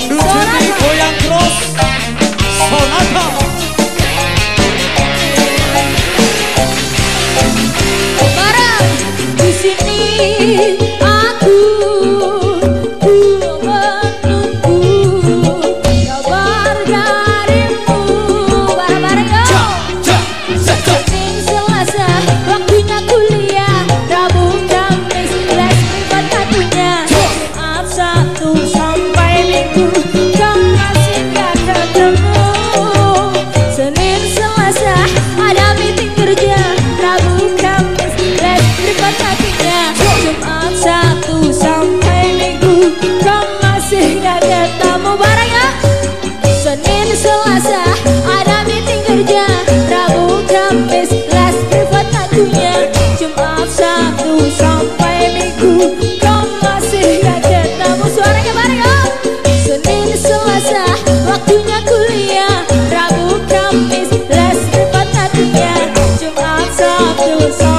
Love feeling so